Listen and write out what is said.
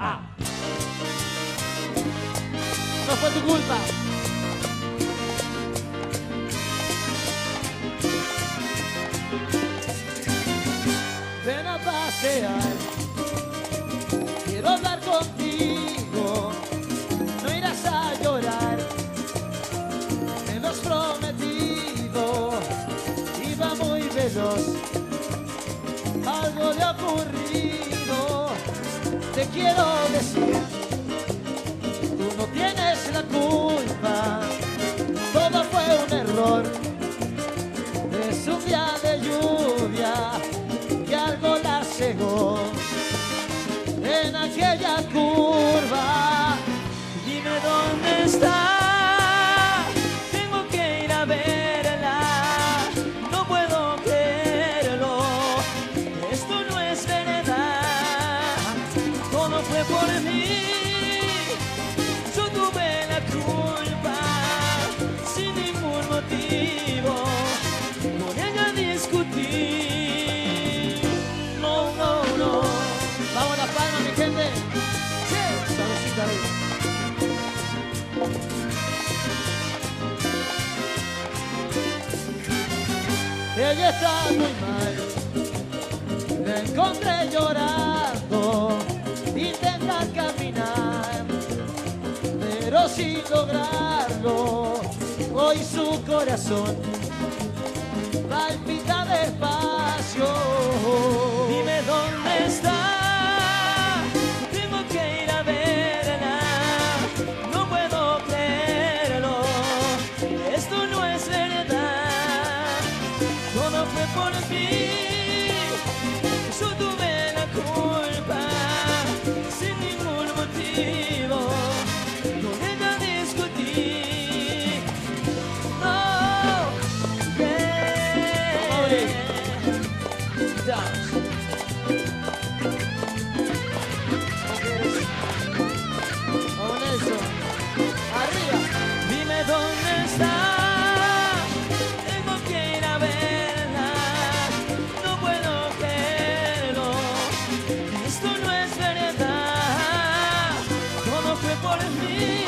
Ah. No fue tu culpa. Ven a pasear. Quiero hablar contigo. No irás a llorar. Me lo has prometido. Iba muy veloz. Algo le ha ocurrido. Te quiero decir. Tú no tienes la culpa. Todo fue un error. Es un día de lluvia que algo la cegó en aquella curva. Dime dónde está. Motivo. Con ella discutí. No, no, no. Vamos a la palma, mi gente. Suavecito arriba. Ella está muy mal. La encontré llorando. Intenta caminar, pero sin lograrlo. Hoy su corazón palpita despacio. ¿Dónde está? Tengo que ir a verla, no puedo, pero esto no es verdad. todo fue por mí.